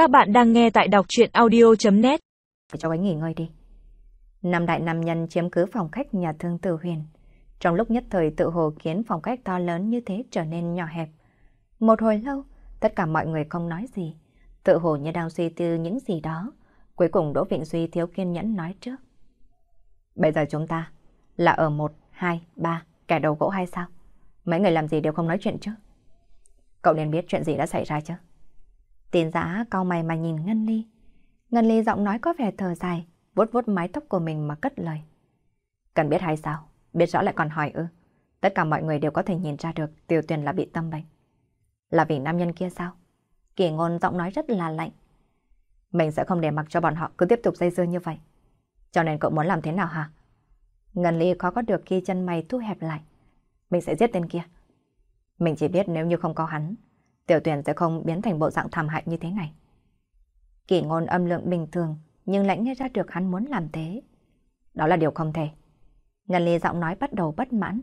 Các bạn đang nghe tại đọc chuyện audio.net Cho anh nghỉ ngơi đi. Năm đại nam nhân chiếm cứ phòng khách nhà thương tử huyền. Trong lúc nhất thời tự hồ khiến phòng khách to lớn như thế trở nên nhỏ hẹp. Một hồi lâu, tất cả mọi người không nói gì. Tự hồ như đang suy tư những gì đó. Cuối cùng Đỗ Vịnh Duy thiếu kiên nhẫn nói trước. Bây giờ chúng ta là ở một, hai, ba, kẻ đầu gỗ hay sao? Mấy người làm gì đều không nói chuyện chứ? Cậu nên biết chuyện gì đã xảy ra chứ? Tiền giã cao mày mà nhìn Ngân Ly. Ngân Ly giọng nói có vẻ thở dài, vuốt vuốt mái tóc của mình mà cất lời. Cần biết hay sao? Biết rõ lại còn hỏi ư? Tất cả mọi người đều có thể nhìn ra được tiểu tuyền là bị tâm bệnh. Là vì nam nhân kia sao? Kỳ ngôn giọng nói rất là lạnh. Mình sẽ không để mặc cho bọn họ cứ tiếp tục dây dưa như vậy. Cho nên cậu muốn làm thế nào hả? Ngân Ly khó có được khi chân mày thu hẹp lại. Mình sẽ giết tên kia. Mình chỉ biết nếu như không có hắn, tiểu tuyển sẽ không biến thành bộ dạng thảm hại như thế này. Kỳ ngôn âm lượng bình thường, nhưng lãnh nghe ra được hắn muốn làm thế. Đó là điều không thể. Ngân Ly giọng nói bắt đầu bất mãn.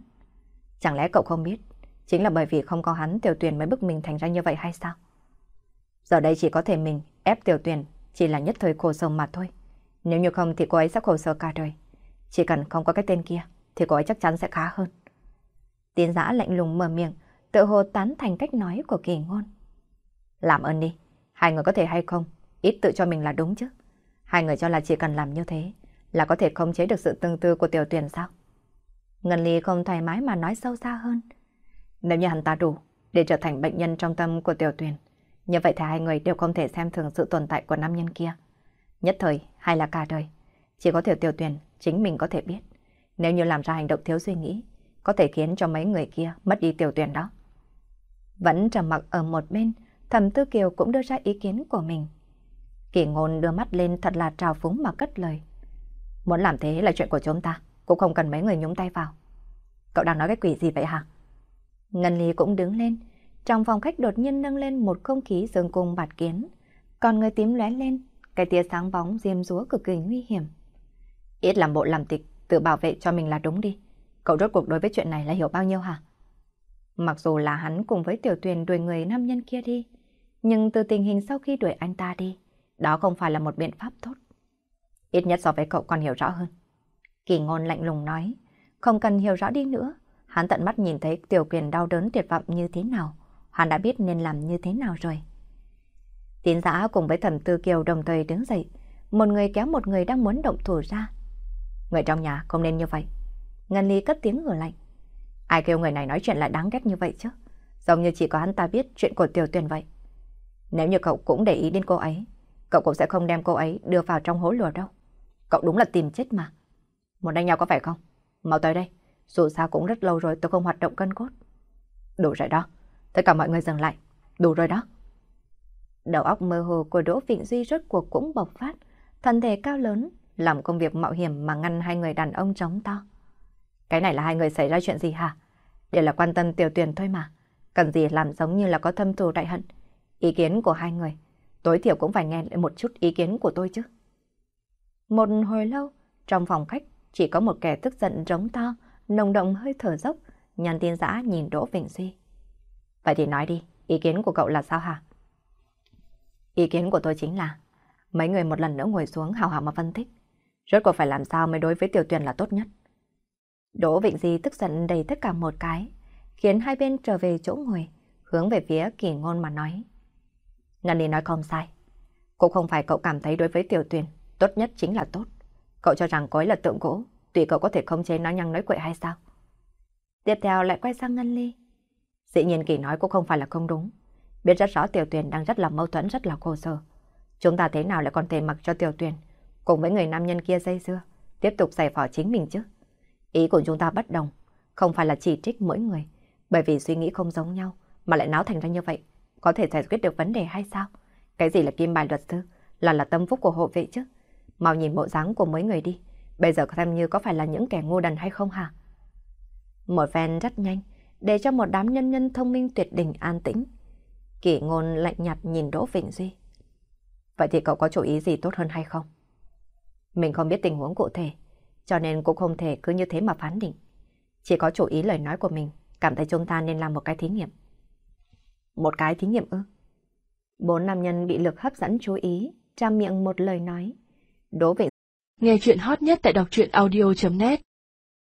Chẳng lẽ cậu không biết, chính là bởi vì không có hắn tiểu tuyển mới bức mình thành ra như vậy hay sao? Giờ đây chỉ có thể mình ép tiểu tuyển chỉ là nhất thời khổ sở mà thôi. Nếu như không thì cô ấy sẽ khổ sở cả đời. Chỉ cần không có cái tên kia thì cô ấy chắc chắn sẽ khá hơn. Tiến giã lạnh lùng mở miệng, tự hồ tán thành cách nói của kỳ ngôn. Làm ơn đi, hai người có thể hay không, ít tự cho mình là đúng chứ. Hai người cho là chỉ cần làm như thế là có thể khống chế được sự tương tư của tiểu tuyển sao? Ngân Ly không thoải mái mà nói sâu xa hơn. Nếu như hắn ta đủ để trở thành bệnh nhân trong tâm của tiểu tuyển, như vậy thì hai người đều không thể xem thường sự tồn tại của nam nhân kia. Nhất thời hay là cả đời, chỉ có tiểu tiểu tuyển chính mình có thể biết. Nếu như làm ra hành động thiếu suy nghĩ, có thể khiến cho mấy người kia mất đi tiểu tuyển đó. Vẫn trầm mặc ở một bên, thầm tư kiều cũng đưa ra ý kiến của mình. Kỳ ngôn đưa mắt lên thật là trào phúng mà cất lời. Muốn làm thế là chuyện của chúng ta, cũng không cần mấy người nhúng tay vào. Cậu đang nói cái quỷ gì vậy hả? Ngân Ly cũng đứng lên, trong phòng khách đột nhiên nâng lên một không khí dương cung bạt kiến, còn người tím lóe lên, cái tia sáng bóng diêm rúa cực kỳ nguy hiểm. Ít làm bộ làm tịch, tự bảo vệ cho mình là đúng đi. Cậu rốt cuộc đối với chuyện này là hiểu bao nhiêu hả? Mặc dù là hắn cùng với tiểu tuyền đuổi người nam nhân kia đi, nhưng từ tình hình sau khi đuổi anh ta đi, đó không phải là một biện pháp tốt. Ít nhất so với cậu còn hiểu rõ hơn. Kỳ ngôn lạnh lùng nói, không cần hiểu rõ đi nữa, hắn tận mắt nhìn thấy tiểu quyền đau đớn tuyệt vọng như thế nào, hắn đã biết nên làm như thế nào rồi. Tín giã cùng với thẩm tư kiều đồng thời đứng dậy, một người kéo một người đang muốn động thủ ra. Người trong nhà không nên như vậy. Ngân Ly cất tiếng ngửa lạnh. Ai kêu người này nói chuyện lại đáng ghét như vậy chứ? Giống như chỉ có hắn ta biết chuyện của tiểu Tuyền vậy. Nếu như cậu cũng để ý đến cô ấy, cậu cũng sẽ không đem cô ấy đưa vào trong hố lửa đâu. Cậu đúng là tìm chết mà. Muốn đánh nhau có phải không? Mau tới đây. Dù sao cũng rất lâu rồi tôi không hoạt động cân cốt. Đủ rồi đó. Tất cả mọi người dừng lại. Đủ rồi đó. Đầu óc mơ hồ của Đỗ Vịnh Duy rốt cuộc cũng bộc phát. Thân thể cao lớn, làm công việc mạo hiểm mà ngăn hai người đàn ông chống to. Cái này là hai người xảy ra chuyện gì hả? đều là quan tâm tiểu tuyển thôi mà. Cần gì làm giống như là có thâm thù đại hận. Ý kiến của hai người, tối thiểu cũng phải nghe lại một chút ý kiến của tôi chứ. Một hồi lâu, trong phòng khách chỉ có một kẻ tức giận rống to, nồng động hơi thở dốc, nhàn tiên giã nhìn Đỗ Vịnh Duy. Vậy thì nói đi, ý kiến của cậu là sao hả? Ý kiến của tôi chính là mấy người một lần nữa ngồi xuống hào hào mà phân tích. Rốt cuộc phải làm sao mới đối với tiểu tuyển là tốt nhất. Đỗ Vịnh Di tức giận đầy tất cả một cái, khiến hai bên trở về chỗ ngồi, hướng về phía kỳ ngôn mà nói. Ngân Ly nói không sai. Cũng không phải cậu cảm thấy đối với tiểu Tuyền tốt nhất chính là tốt. Cậu cho rằng cô ấy là tượng gỗ, tùy cậu có thể không chế nói nhăng nói quậy hay sao? Tiếp theo lại quay sang Ngân Ly. Dĩ nhiên kỳ nói cũng không phải là không đúng. Biết rất rõ tiểu Tuyền đang rất là mâu thuẫn, rất là khổ sở. Chúng ta thế nào lại còn thể mặc cho tiểu Tuyền cùng với người nam nhân kia dây dưa, tiếp tục giải phỏ chính mình chứ? Ý của chúng ta bất đồng, không phải là chỉ trích mỗi người, bởi vì suy nghĩ không giống nhau mà lại náo thành ra như vậy, có thể giải quyết được vấn đề hay sao? Cái gì là kim bài luật sư, là là tâm phúc của hộ vệ chứ? Mau nhìn bộ dáng của mấy người đi, bây giờ xem như có phải là những kẻ ngu đần hay không hả? Một phen rất nhanh, để cho một đám nhân nhân thông minh tuyệt đỉnh an tĩnh. Kỷ ngôn lạnh nhạt nhìn Đỗ Vịnh Duy. Vậy thì cậu có chủ ý gì tốt hơn hay không? Mình không biết tình huống cụ thể, cho nên cũng không thể cứ như thế mà phán định. Chỉ có chủ ý lời nói của mình, cảm thấy chúng ta nên làm một cái thí nghiệm. Một cái thí nghiệm ư? Bốn nam nhân bị lực hấp dẫn chú ý, trang miệng một lời nói. Đỗ Vịnh Nghe chuyện hot nhất tại đọc truyện audio.net